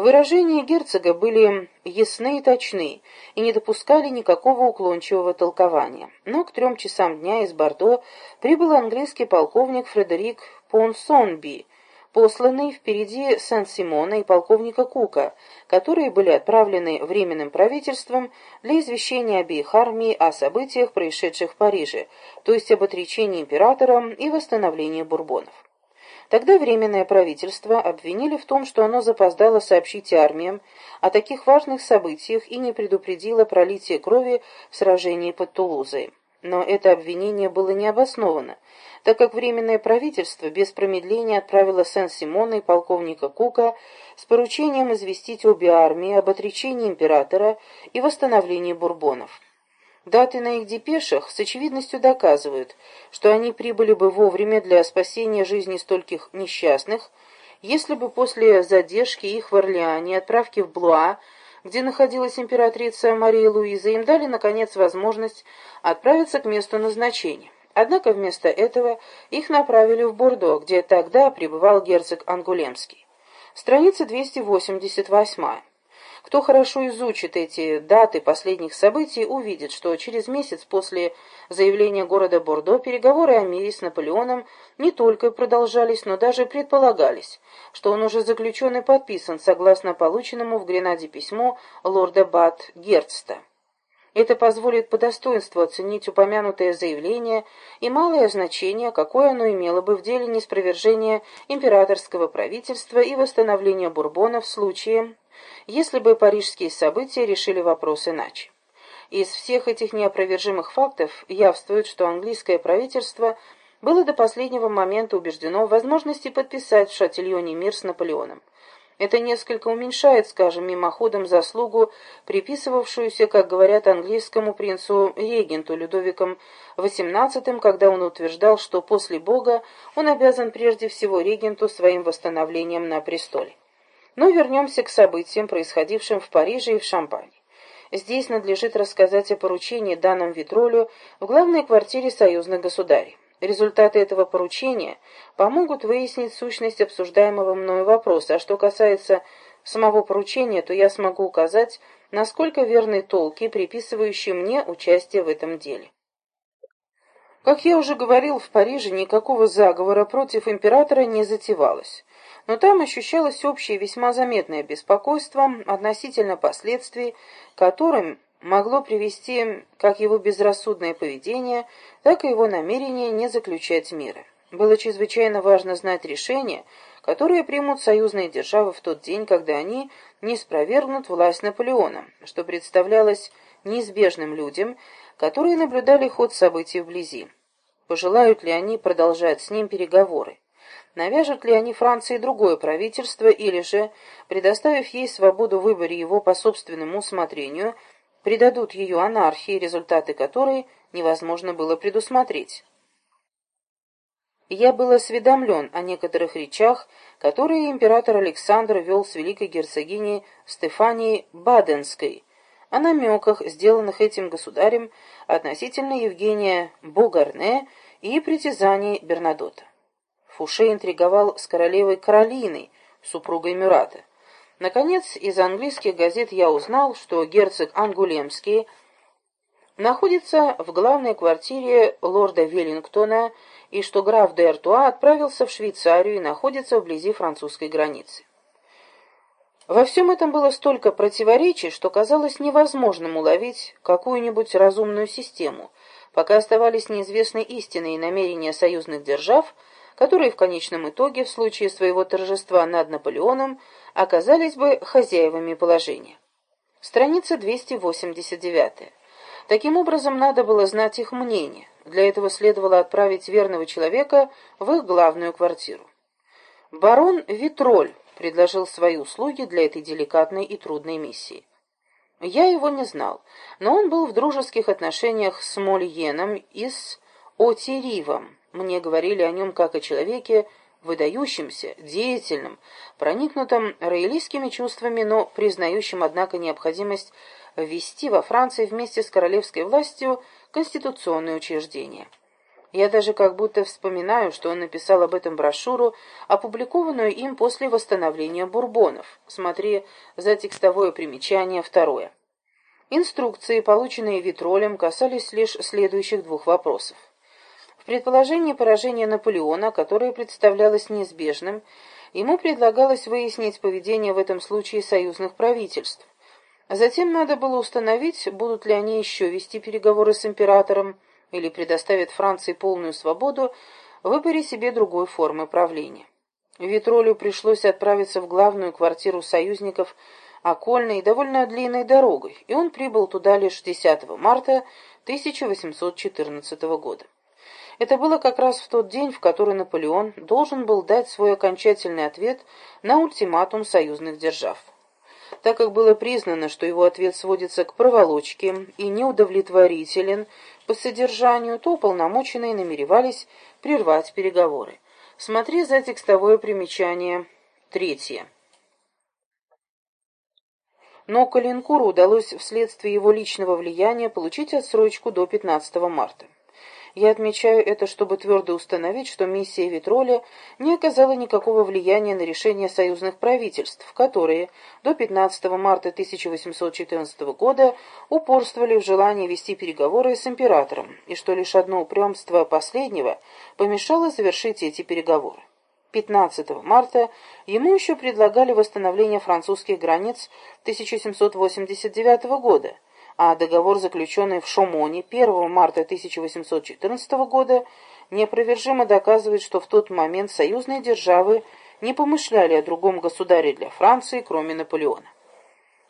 Выражения герцога были ясны и точны, и не допускали никакого уклончивого толкования. Но к трем часам дня из Бордо прибыл английский полковник Фредерик Понсонби, посланный впереди Сен-Симона и полковника Кука, которые были отправлены Временным правительством для извещения обеих армий о событиях, происшедших в Париже, то есть об отречении императора и восстановлении бурбонов. Тогда Временное правительство обвинили в том, что оно запоздало сообщить армиям о таких важных событиях и не предупредило пролитие крови в сражении под Тулузой. Но это обвинение было необосновано, так как Временное правительство без промедления отправило Сен-Симона и полковника Кука с поручением известить обе армии об отречении императора и восстановлении бурбонов. Даты на их депешах с очевидностью доказывают, что они прибыли бы вовремя для спасения жизни стольких несчастных, если бы после задержки их в Орлеане отправки в Блуа, где находилась императрица Мария Луиза, им дали, наконец, возможность отправиться к месту назначения. Однако вместо этого их направили в Бордо, где тогда пребывал герцог Ангулемский. Страница 288. Кто хорошо изучит эти даты последних событий, увидит, что через месяц после заявления города Бордо переговоры о мире с Наполеоном не только продолжались, но даже предполагались, что он уже заключен и подписан согласно полученному в Гренаде письму лорда Бат Герцта. Это позволит по достоинству оценить упомянутое заявление и малое значение, какое оно имело бы в деле неспровержения императорского правительства и восстановления Бурбона в случае, если бы парижские события решили вопрос иначе. Из всех этих неопровержимых фактов явствует, что английское правительство было до последнего момента убеждено в возможности подписать в Шатильоне мир с Наполеоном. Это несколько уменьшает, скажем, мимоходом заслугу, приписывавшуюся, как говорят, английскому принцу-регенту Людовиком XVIII, когда он утверждал, что после Бога он обязан прежде всего регенту своим восстановлением на престоле. Но вернемся к событиям, происходившим в Париже и в Шампане. Здесь надлежит рассказать о поручении, данном Витролю в главной квартире союзных государей. Результаты этого поручения помогут выяснить сущность обсуждаемого мною вопроса, а что касается самого поручения, то я смогу указать, насколько верны толки, приписывающие мне участие в этом деле. Как я уже говорил, в Париже никакого заговора против императора не затевалось но там ощущалось общее весьма заметное беспокойство относительно последствий, которым могло привести как его безрассудное поведение, так и его намерение не заключать мира. Было чрезвычайно важно знать решения, которые примут союзные державы в тот день, когда они не спровергнут власть Наполеона, что представлялось неизбежным людям, которые наблюдали ход событий вблизи. Пожелают ли они продолжать с ним переговоры? Навяжут ли они Франции другое правительство, или же, предоставив ей свободу в выборе его по собственному усмотрению, придадут ее анархии, результаты которой невозможно было предусмотреть. Я был осведомлен о некоторых речах, которые император Александр вел с великой герцогиней Стефанией Баденской, о намеках, сделанных этим государем относительно Евгения Богарне и притязаний Бернадота. Фуше интриговал с королевой Каролиной, супругой Мюрата. Наконец, из английских газет я узнал, что герцог Ангулемский находится в главной квартире лорда Веллингтона и что граф де Артуа отправился в Швейцарию и находится вблизи французской границы. Во всем этом было столько противоречий, что казалось невозможным уловить какую-нибудь разумную систему, пока оставались неизвестны истинные намерения союзных держав – которые в конечном итоге в случае своего торжества над Наполеоном оказались бы хозяевами положения. Страница 289. Таким образом, надо было знать их мнение. Для этого следовало отправить верного человека в их главную квартиру. Барон Витроль предложил свои услуги для этой деликатной и трудной миссии. Я его не знал, но он был в дружеских отношениях с Мольеном и с Отеривом, мне говорили о нем как о человеке, выдающемся, деятельном, проникнутом роялистскими чувствами, но признающим, однако, необходимость ввести во Франции вместе с королевской властью конституционные учреждения. Я даже как будто вспоминаю, что он написал об этом брошюру, опубликованную им после восстановления бурбонов. Смотри за текстовое примечание второе. Инструкции, полученные Витролем, касались лишь следующих двух вопросов. В предположении поражения Наполеона, которое представлялось неизбежным, ему предлагалось выяснить поведение в этом случае союзных правительств. Затем надо было установить, будут ли они еще вести переговоры с императором, или предоставит Франции полную свободу в выборе себе другой формы правления. Витролю пришлось отправиться в главную квартиру союзников окольной и довольно длинной дорогой, и он прибыл туда лишь 10 марта 1814 года. Это было как раз в тот день, в который Наполеон должен был дать свой окончательный ответ на ультиматум союзных держав. Так как было признано, что его ответ сводится к проволочке и неудовлетворителен по содержанию, то уполномоченные намеревались прервать переговоры. Смотри за текстовое примечание третье. Но Калинкуру удалось вследствие его личного влияния получить отсрочку до 15 марта. Я отмечаю это, чтобы твердо установить, что миссия Витроля не оказала никакого влияния на решения союзных правительств, которые до 15 марта 1814 года упорствовали в желании вести переговоры с императором, и что лишь одно упрямство последнего помешало завершить эти переговоры. 15 марта ему еще предлагали восстановление французских границ 1789 года, а договор, заключенный в Шомоне 1 марта 1814 года, неопровержимо доказывает, что в тот момент союзные державы не помышляли о другом государе для Франции, кроме Наполеона.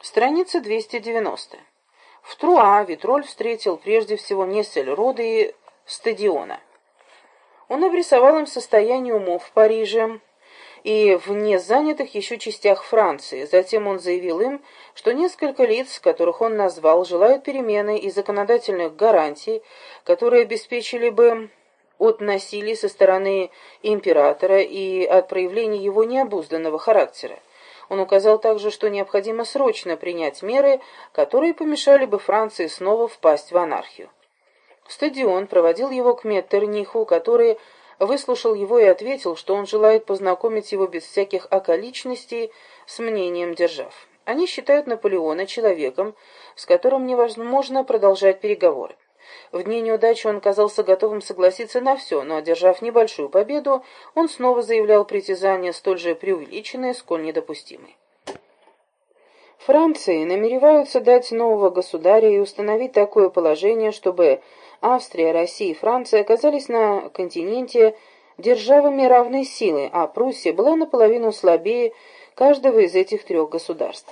Страница 290. В Труа Витроль встретил прежде всего Нессельрода и Стадиона. Он обрисовал им состояние умов в Париже, и в незанятых еще частях Франции. Затем он заявил им, что несколько лиц, которых он назвал, желают перемены и законодательных гарантий, которые обеспечили бы от насилия со стороны императора и от проявления его необузданного характера. Он указал также, что необходимо срочно принять меры, которые помешали бы Франции снова впасть в анархию. Стадион проводил его к Меттерниху, который выслушал его и ответил, что он желает познакомить его без всяких околичностей с мнением держав. Они считают Наполеона человеком, с которым невозможно продолжать переговоры. В дни неудачи он казался готовым согласиться на все, но, одержав небольшую победу, он снова заявлял притязания столь же преувеличенные, сколь недопустимые. Франции намереваются дать нового государя и установить такое положение, чтобы Австрия, Россия и Франция оказались на континенте державами равной силы, а Пруссия была наполовину слабее каждого из этих трех государств.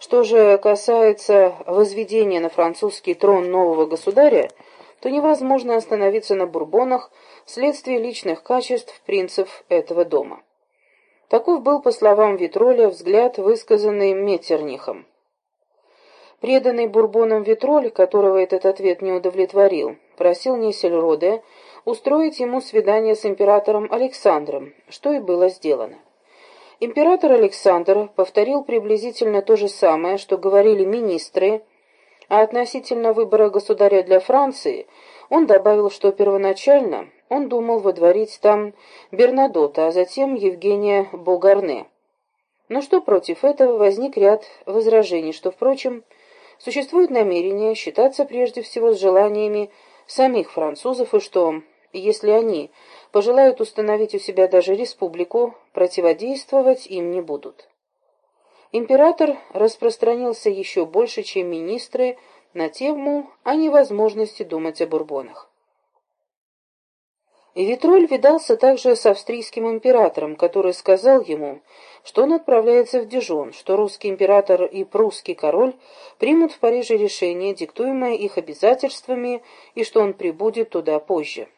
Что же касается возведения на французский трон нового государя, то невозможно остановиться на бурбонах вследствие личных качеств принцев этого дома. Таков был, по словам Витроля, взгляд, высказанный Меттернихом. Преданный Бурбоном Витроль, которого этот ответ не удовлетворил, просил Несельроде устроить ему свидание с императором Александром, что и было сделано. Император Александр повторил приблизительно то же самое, что говорили министры, а относительно выбора государя для Франции он добавил, что первоначально он думал водворить там Бернадота, а затем Евгения Бугарне. Но что против этого возник ряд возражений, что, впрочем, Существует намерение считаться прежде всего с желаниями самих французов, и что, если они пожелают установить у себя даже республику, противодействовать им не будут. Император распространился еще больше, чем министры, на тему о невозможности думать о бурбонах. И Витроль видался также с австрийским императором, который сказал ему, что он отправляется в Дижон, что русский император и прусский король примут в Париже решение, диктуемое их обязательствами, и что он прибудет туда позже.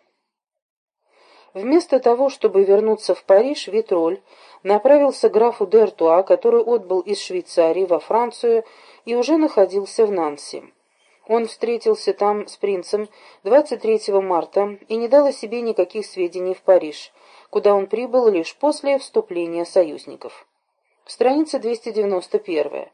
Вместо того, чтобы вернуться в Париж, Витроль направился к графу Д'Артуа, который отбыл из Швейцарии во Францию и уже находился в Нанси. Он встретился там с принцем 23 марта и не дал о себе никаких сведений в Париж, куда он прибыл лишь после вступления союзников. Страница 291.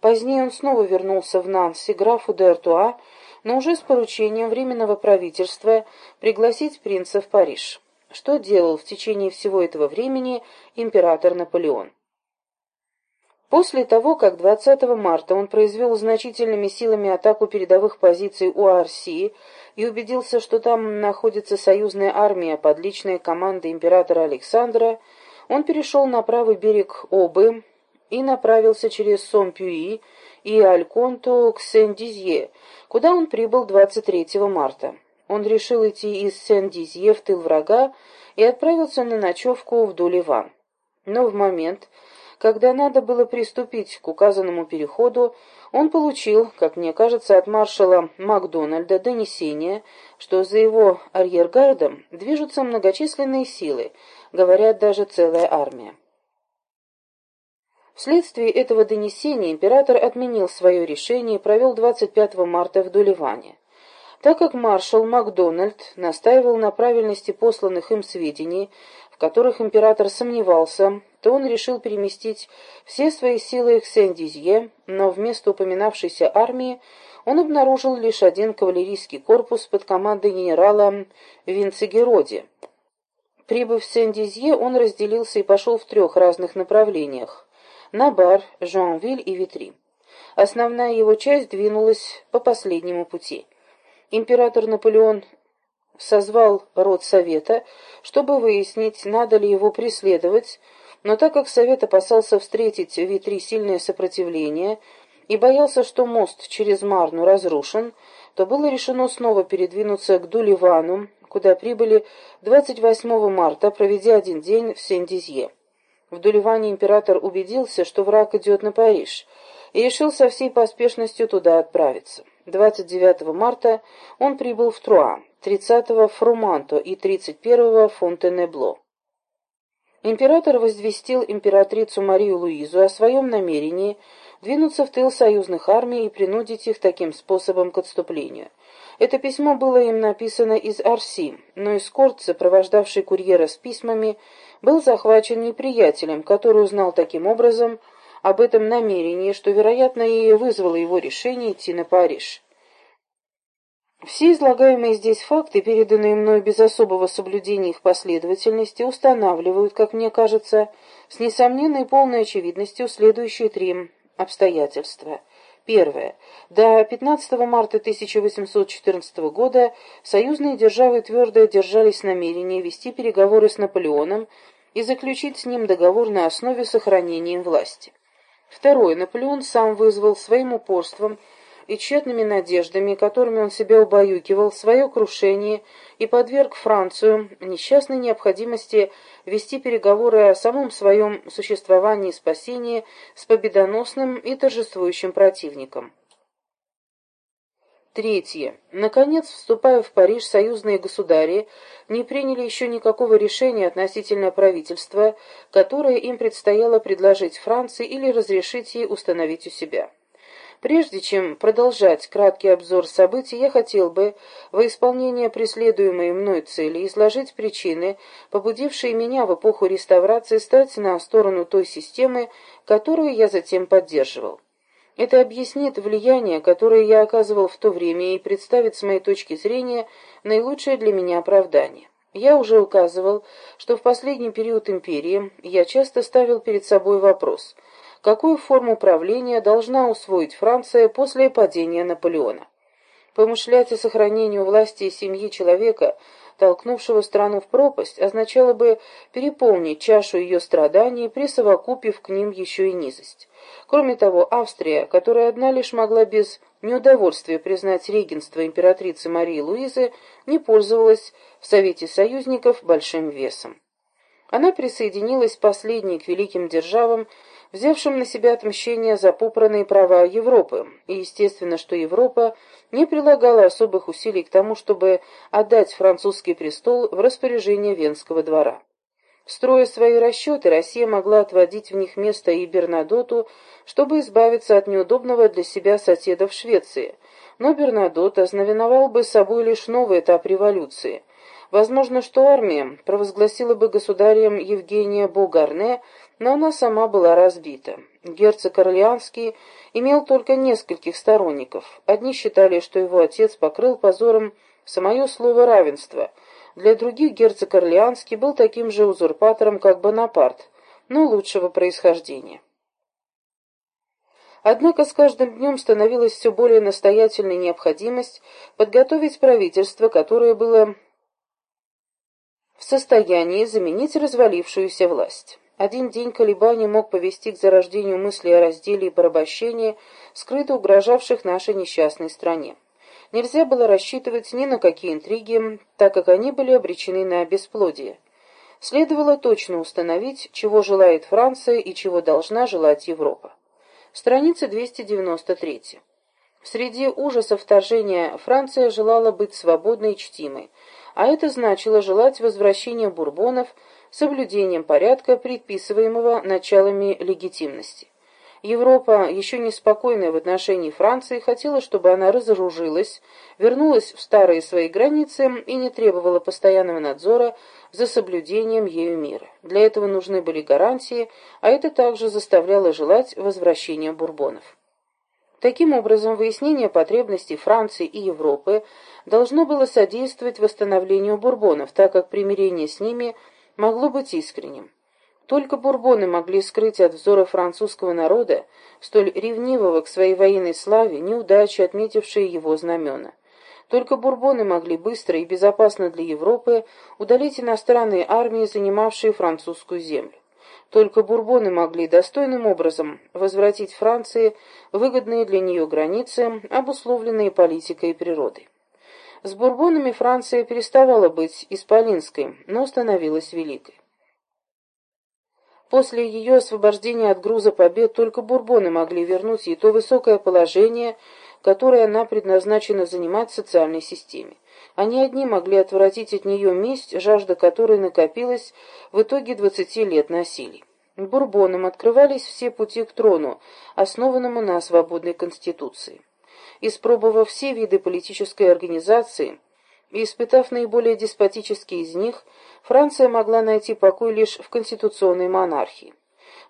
Позднее он снова вернулся в Нанси графу де Артуа, но уже с поручением Временного правительства пригласить принца в Париж. Что делал в течение всего этого времени император Наполеон? После того, как 20 марта он произвел значительными силами атаку передовых позиций у Арсии и убедился, что там находится союзная армия под личной командой императора Александра, он перешел на правый берег Обы и направился через Сомпюи и Альконту к Сен-Дизье, куда он прибыл 23 марта. Он решил идти из Сен-Дизье в тыл врага и отправился на ночевку в Дуливан. Но в момент, когда надо было приступить к указанному переходу, он получил, как мне кажется, от маршала Макдональда донесение, что за его арьергардом движутся многочисленные силы, говорят даже целая армия. Вследствие этого донесения император отменил свое решение и провел 25 марта в Дуливане. Так как маршал Макдональд настаивал на правильности посланных им сведений, в которых император сомневался, то он решил переместить все свои силы к Сен-Дизье, но вместо упоминавшейся армии он обнаружил лишь один кавалерийский корпус под командой генерала Винцегероди. Прибыв в Сен-Дизье, он разделился и пошел в трех разных направлениях – на Бар, Жуанвиль и Витри. Основная его часть двинулась по последнему пути. Император Наполеон созвал род совета, чтобы выяснить, надо ли его преследовать, но так как совет опасался встретить в Витри сильное сопротивление и боялся, что мост через Марну разрушен, то было решено снова передвинуться к Дуливану, куда прибыли 28 марта, проведя один день в Сен-Дизье. В Дуливане император убедился, что враг идет на Париж, и решил со всей поспешностью туда отправиться. 29 марта он прибыл в Труа, 30-го в Фруманто и 31-го в Фонтенебло. Император возвестил императрицу Марию Луизу о своем намерении двинуться в тыл союзных армий и принудить их таким способом к отступлению. Это письмо было им написано из Арси, но эскорт, сопровождавший курьера с письмами, был захвачен неприятелем, который узнал таким образом об этом намерении, что, вероятно, и вызвало его решение идти на Париж. Все излагаемые здесь факты, переданные мной без особого соблюдения их последовательности, устанавливают, как мне кажется, с несомненной полной очевидностью следующие три обстоятельства. Первое. До 15 марта 1814 года союзные державы твердо держались намерения вести переговоры с Наполеоном и заключить с ним договор на основе сохранения власти. Второе. Наполеон сам вызвал своим упорством и тщетными надеждами, которыми он себя убаюкивал, свое крушение и подверг Францию несчастной необходимости вести переговоры о самом своем существовании и спасении с победоносным и торжествующим противником. Третье. Наконец, вступая в Париж, союзные государи не приняли еще никакого решения относительно правительства, которое им предстояло предложить Франции или разрешить ей установить у себя. Прежде чем продолжать краткий обзор событий, я хотел бы, во исполнение преследуемой мной цели, изложить причины, побудившие меня в эпоху реставрации стать на сторону той системы, которую я затем поддерживал. Это объяснит влияние, которое я оказывал в то время, и представит с моей точки зрения наилучшее для меня оправдание. Я уже указывал, что в последний период империи я часто ставил перед собой вопрос – какую форму правления должна усвоить Франция после падения Наполеона. Помышлять о сохранении власти семьи человека, толкнувшего страну в пропасть, означало бы переполнить чашу ее страданий, присовокупив к ним еще и низость. Кроме того, Австрия, которая одна лишь могла без неудовольствия признать регенство императрицы Марии Луизы, не пользовалась в Совете союзников большим весом. Она присоединилась последней к великим державам, взявшим на себя отмщение за попранные права Европы, и естественно, что Европа не прилагала особых усилий к тому, чтобы отдать французский престол в распоряжение Венского двора. Строя свои расчеты, Россия могла отводить в них место и Бернадоту, чтобы избавиться от неудобного для себя соседа в Швеции, но Бернадот ознаменовал бы собой лишь новый этап революции. Возможно, что армия провозгласила бы государем Евгения Бугарне, но она сама была разбита. Герцог Орлеанский имел только нескольких сторонников. Одни считали, что его отец покрыл позором самое слово равенства. Для других герцог Орлеанский был таким же узурпатором, как Бонапарт, но лучшего происхождения. Однако с каждым днем становилась все более настоятельной необходимость подготовить правительство, которое было в состоянии заменить развалившуюся власть. Один день колебаний мог повести к зарождению мысли о разделе и порабощении, скрыто угрожавших нашей несчастной стране. Нельзя было рассчитывать ни на какие интриги, так как они были обречены на бесплодие. Следовало точно установить, чего желает Франция и чего должна желать Европа. Страница 293. Среди ужасов вторжения Франция желала быть свободной и чтимой, а это значило желать возвращения бурбонов соблюдением порядка, предписываемого началами легитимности. Европа, еще неспокойная в отношении Франции, хотела, чтобы она разоружилась, вернулась в старые свои границы и не требовала постоянного надзора за соблюдением ею мира. Для этого нужны были гарантии, а это также заставляло желать возвращения бурбонов. Таким образом, выяснение потребностей Франции и Европы должно было содействовать восстановлению бурбонов, так как примирение с ними могло быть искренним. Только бурбоны могли скрыть от взора французского народа, столь ревнивого к своей военной славе, неудачи, отметившие его знамена. Только бурбоны могли быстро и безопасно для Европы удалить иностранные армии, занимавшие французскую землю. Только бурбоны могли достойным образом возвратить Франции выгодные для нее границы, обусловленные политикой и природой. С бурбонами Франция переставала быть исполинской, но становилась великой. После ее освобождения от груза побед только бурбоны могли вернуть ей то высокое положение, которое она предназначена занимать в социальной системе. Они одни могли отвратить от нее месть, жажда которой накопилась в итоге двадцати лет насилий. Бурбонам открывались все пути к трону, основанному на свободной конституции. Испробовав все виды политической организации, и испытав наиболее деспотические из них, Франция могла найти покой лишь в конституционной монархии.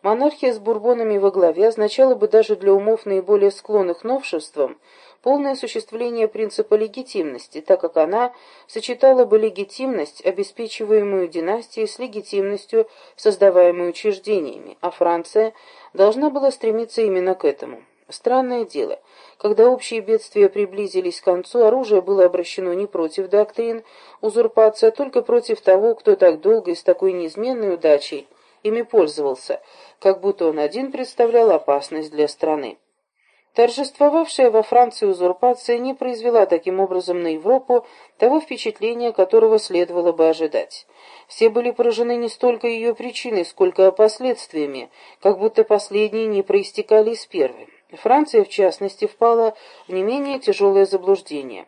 Монархия с бурбонами во главе означала бы даже для умов наиболее склонных новшествам полное осуществление принципа легитимности, так как она сочетала бы легитимность, обеспечиваемую династией, с легитимностью, создаваемой учреждениями, а Франция должна была стремиться именно к этому. Странное дело, когда общие бедствия приблизились к концу, оружие было обращено не против доктрин узурпации, а только против того, кто так долго и с такой неизменной удачей ими пользовался, как будто он один представлял опасность для страны. Торжествовавшая во Франции узурпация не произвела таким образом на Европу того впечатления, которого следовало бы ожидать. Все были поражены не столько ее причиной, сколько последствиями, как будто последние не проистекали из первой. Франция, в частности, впала в не менее тяжелое заблуждение.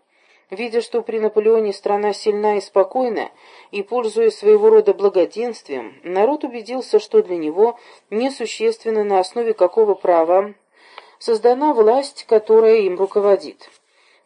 Видя, что при Наполеоне страна сильна и спокойна, и пользуясь своего рода благоденствием, народ убедился, что для него несущественно на основе какого права создана власть, которая им руководит.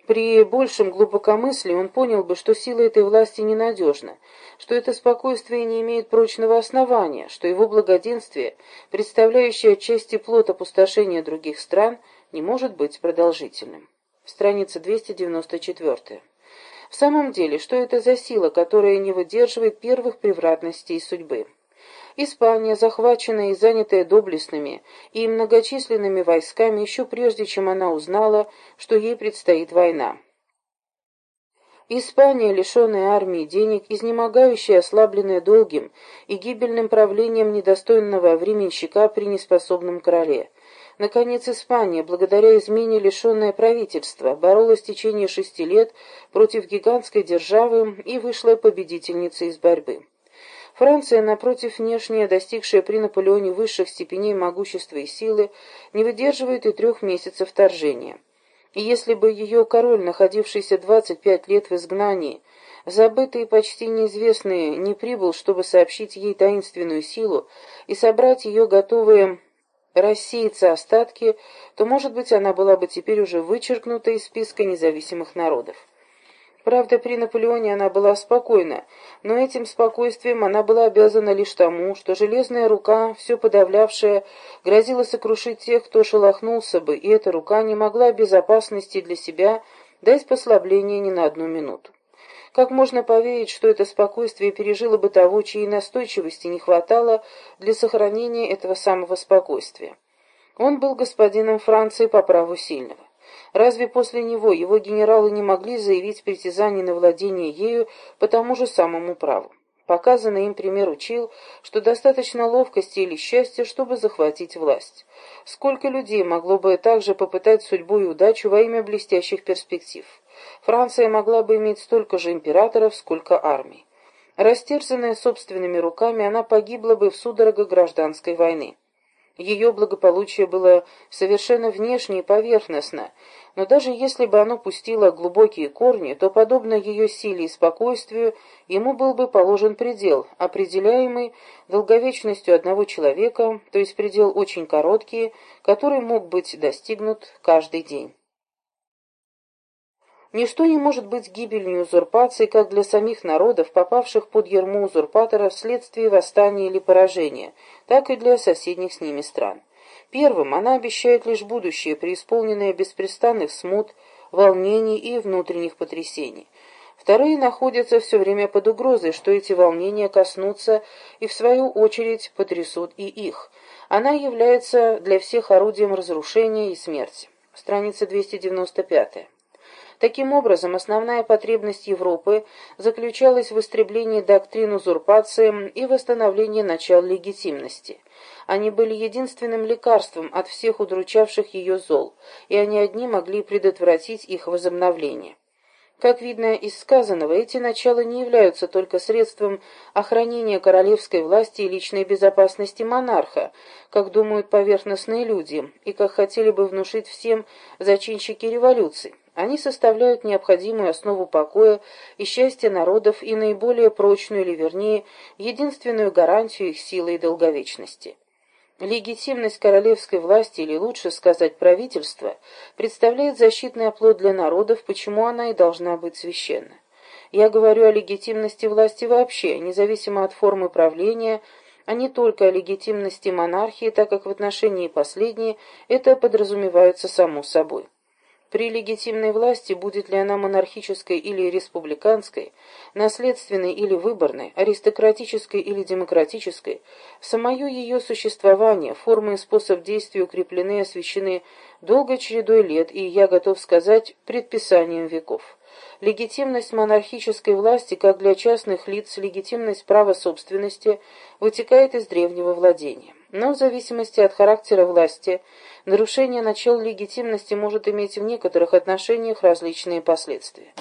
При большем глубокомыслии он понял бы, что сила этой власти ненадежна, что это спокойствие не имеет прочного основания, что его благоденствие, представляющее отчасти плод опустошения других стран, не может быть продолжительным. Страница 294. В самом деле, что это за сила, которая не выдерживает первых превратностей судьбы? Испания, захваченная и занятая доблестными и многочисленными войсками еще прежде, чем она узнала, что ей предстоит война. Испания, лишенная армии денег, изнемогающая, ослабленная долгим и гибельным правлением недостойного временщика при неспособном короле. Наконец, Испания, благодаря измене лишенное правительства, боролась в течение шести лет против гигантской державы и вышла победительницей из борьбы. Франция, напротив, внешне достигшая при Наполеоне высших степеней могущества и силы, не выдерживает и трех месяцев вторжения. И если бы ее король, находившийся 25 лет в изгнании, забытый и почти неизвестный, не прибыл, чтобы сообщить ей таинственную силу и собрать ее готовые рассеяться остатки, то, может быть, она была бы теперь уже вычеркнута из списка независимых народов. Правда, при Наполеоне она была спокойна, но этим спокойствием она была обязана лишь тому, что железная рука, все подавлявшая, грозила сокрушить тех, кто шелохнулся бы, и эта рука не могла безопасности для себя дать послабление ни на одну минуту. Как можно поверить, что это спокойствие пережило бы того, чьей настойчивости не хватало для сохранения этого самого спокойствия? Он был господином Франции по праву сильного. Разве после него его генералы не могли заявить притязание на владение ею по тому же самому праву? Показанный им пример учил, что достаточно ловкости или счастья, чтобы захватить власть. Сколько людей могло бы также попытать судьбу и удачу во имя блестящих перспектив? Франция могла бы иметь столько же императоров, сколько армий. Растерзанная собственными руками, она погибла бы в судорогах гражданской войны. Ее благополучие было совершенно внешне и поверхностно, но даже если бы оно пустило глубокие корни, то, подобно ее силе и спокойствию, ему был бы положен предел, определяемый долговечностью одного человека, то есть предел очень короткий, который мог быть достигнут каждый день. Ничто не может быть гибельней узурпации как для самих народов, попавших под ярмо узурпатора вследствие восстания или поражения, так и для соседних с ними стран. Первым она обещает лишь будущее, преисполненное беспрестанных смут, волнений и внутренних потрясений. Вторые находятся все время под угрозой, что эти волнения коснутся и, в свою очередь, потрясут и их. Она является для всех орудием разрушения и смерти. Страница 295. Таким образом, основная потребность Европы заключалась в истреблении доктрин узурпации и восстановлении начал легитимности. Они были единственным лекарством от всех удручавших ее зол, и они одни могли предотвратить их возобновление. Как видно из сказанного, эти начала не являются только средством охранения королевской власти и личной безопасности монарха, как думают поверхностные люди, и как хотели бы внушить всем зачинщики революции. Они составляют необходимую основу покоя и счастья народов и наиболее прочную, или вернее, единственную гарантию их силы и долговечности. Легитимность королевской власти, или лучше сказать правительства, представляет защитный оплот для народов, почему она и должна быть священна. Я говорю о легитимности власти вообще, независимо от формы правления, а не только о легитимности монархии, так как в отношении последней это подразумевается само собой. При легитимной власти, будет ли она монархической или республиканской, наследственной или выборной, аристократической или демократической, самое ее существование, формы и способ действия укреплены и освящены долгой чередой лет и, я готов сказать, предписанием веков. Легитимность монархической власти, как для частных лиц, легитимность права собственности, вытекает из древнего владения. Но в зависимости от характера власти, нарушение начал легитимности может иметь в некоторых отношениях различные последствия.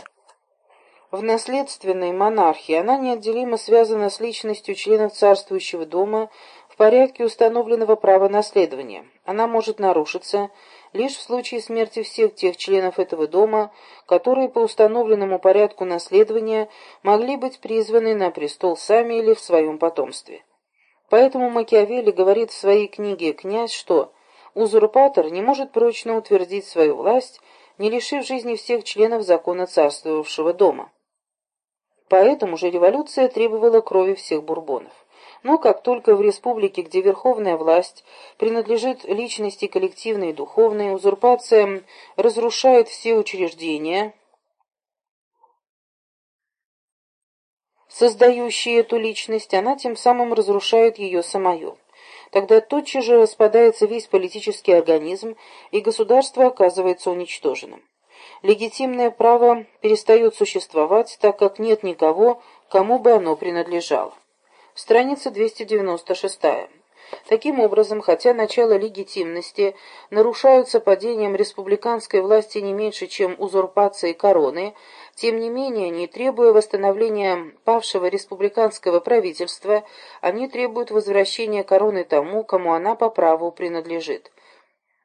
В наследственной монархии она неотделимо связана с личностью членов царствующего дома в порядке установленного права наследования. Она может нарушиться лишь в случае смерти всех тех членов этого дома, которые по установленному порядку наследования могли быть призваны на престол сами или в своем потомстве. Поэтому Макиавелли говорит в своей книге «Князь», что узурпатор не может прочно утвердить свою власть, не лишив жизни всех членов закона царствовавшего дома. Поэтому же революция требовала крови всех бурбонов. Но как только в республике, где верховная власть принадлежит личности коллективной и духовной, узурпация разрушает все учреждения, создающие эту личность, она тем самым разрушает ее самую. Тогда тотчас же распадается весь политический организм, и государство оказывается уничтоженным. Легитимное право перестает существовать, так как нет никого, кому бы оно принадлежало. Страница 296. Таким образом, хотя начало легитимности нарушаются падением республиканской власти не меньше, чем узурпацией короны, тем не менее, не требуя восстановления павшего республиканского правительства, они требуют возвращения короны тому, кому она по праву принадлежит.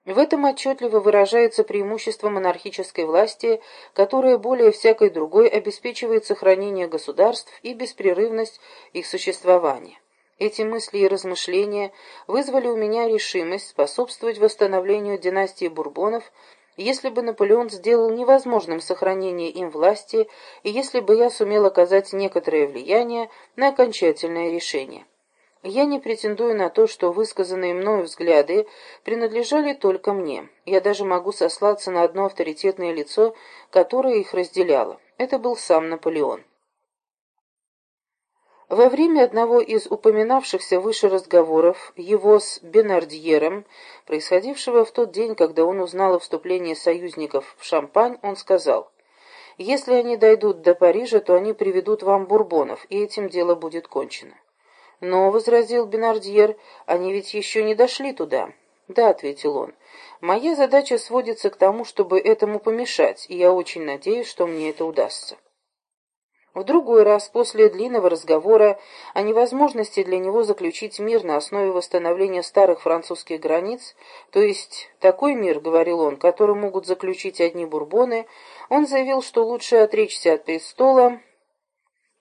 В этом отчетливо выражается преимущество монархической власти, которая более всякой другой обеспечивает сохранение государств и беспрерывность их существования. Эти мысли и размышления вызвали у меня решимость способствовать восстановлению династии Бурбонов Если бы Наполеон сделал невозможным сохранение им власти, и если бы я сумел оказать некоторое влияние на окончательное решение. Я не претендую на то, что высказанные мною взгляды принадлежали только мне. Я даже могу сослаться на одно авторитетное лицо, которое их разделяло. Это был сам Наполеон. Во время одного из упоминавшихся выше разговоров его с Бенардьером, происходившего в тот день, когда он узнал о вступлении союзников в Шампань, он сказал, «Если они дойдут до Парижа, то они приведут вам бурбонов, и этим дело будет кончено». «Но», — возразил Бенардьер, — «они ведь еще не дошли туда». «Да», — ответил он, — «моя задача сводится к тому, чтобы этому помешать, и я очень надеюсь, что мне это удастся». В другой раз, после длинного разговора о невозможности для него заключить мир на основе восстановления старых французских границ, то есть такой мир, говорил он, который могут заключить одни бурбоны, он заявил, что лучше отречься от престола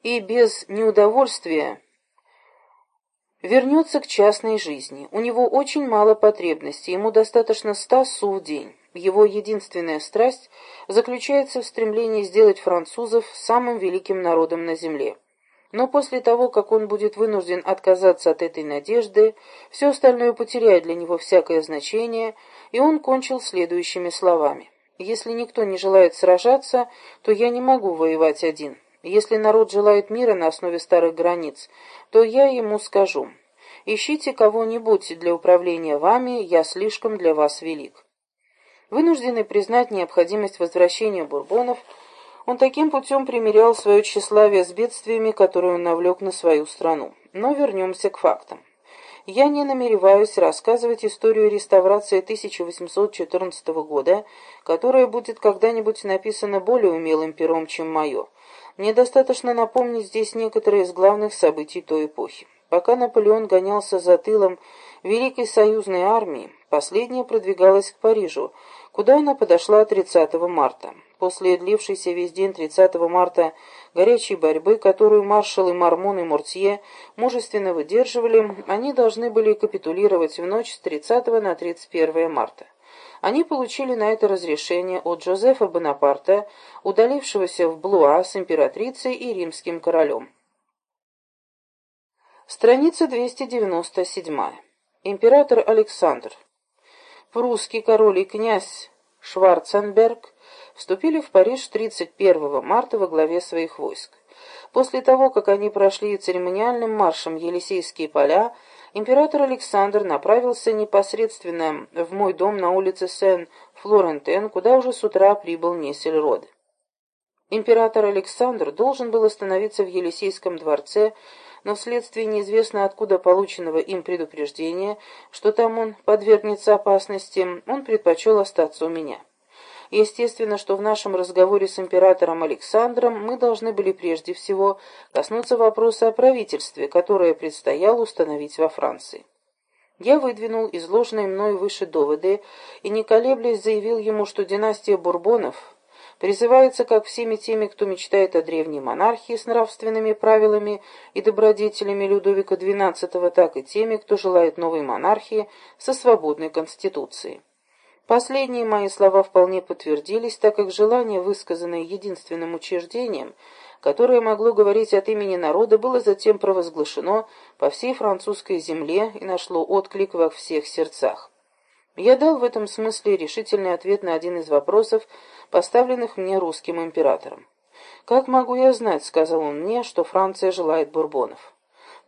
и без неудовольствия вернется к частной жизни. У него очень мало потребностей, ему достаточно ста су в день. Его единственная страсть заключается в стремлении сделать французов самым великим народом на земле. Но после того, как он будет вынужден отказаться от этой надежды, все остальное потеряет для него всякое значение, и он кончил следующими словами. «Если никто не желает сражаться, то я не могу воевать один. Если народ желает мира на основе старых границ, то я ему скажу, ищите кого-нибудь для управления вами, я слишком для вас велик». Вынужденный признать необходимость возвращения бурбонов, он таким путем примерял свое тщеславие с бедствиями, которые он навлек на свою страну. Но вернемся к фактам. Я не намереваюсь рассказывать историю реставрации 1814 года, которая будет когда-нибудь написана более умелым пером, чем мое. Мне достаточно напомнить здесь некоторые из главных событий той эпохи. Пока Наполеон гонялся за тылом Великой союзной армии, последняя продвигалась к Парижу, куда она подошла 30 марта. После длившейся весь день 30 марта горячей борьбы, которую маршалы Мармон и Мортье мужественно выдерживали, они должны были капитулировать в ночь с 30 на 31 марта. Они получили на это разрешение от Жозефа Бонапарта, удалившегося в Блуа с императрицей и римским королем. Страница 297. Император Александр прусский король и князь Шварценберг вступили в Париж 31 марта во главе своих войск. После того, как они прошли церемониальным маршем Елисейские поля, император Александр направился непосредственно в мой дом на улице Сен-Флорентен, куда уже с утра прибыл Несельрод. Император Александр должен был остановиться в Елисейском дворце но вследствие неизвестно откуда полученного им предупреждения, что там он подвергнется опасности, он предпочел остаться у меня. Естественно, что в нашем разговоре с императором Александром мы должны были прежде всего коснуться вопроса о правительстве, которое предстояло установить во Франции. Я выдвинул изложенные мною выше доводы и, не колеблясь, заявил ему, что династия Бурбонов призывается как всеми теми, кто мечтает о древней монархии с нравственными правилами и добродетелями Людовика XII, так и теми, кто желает новой монархии со свободной конституцией. Последние мои слова вполне подтвердились, так как желание, высказанное единственным учреждением, которое могло говорить от имени народа, было затем провозглашено по всей французской земле и нашло отклик во всех сердцах. Я дал в этом смысле решительный ответ на один из вопросов, поставленных мне русским императором. «Как могу я знать, — сказал он мне, — что Франция желает бурбонов?»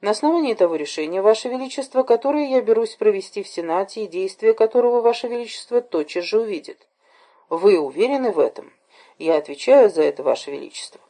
«На основании того решения, Ваше Величество, которое я берусь провести в Сенате и действия которого Ваше Величество тотчас же увидит». «Вы уверены в этом?» «Я отвечаю за это, Ваше Величество».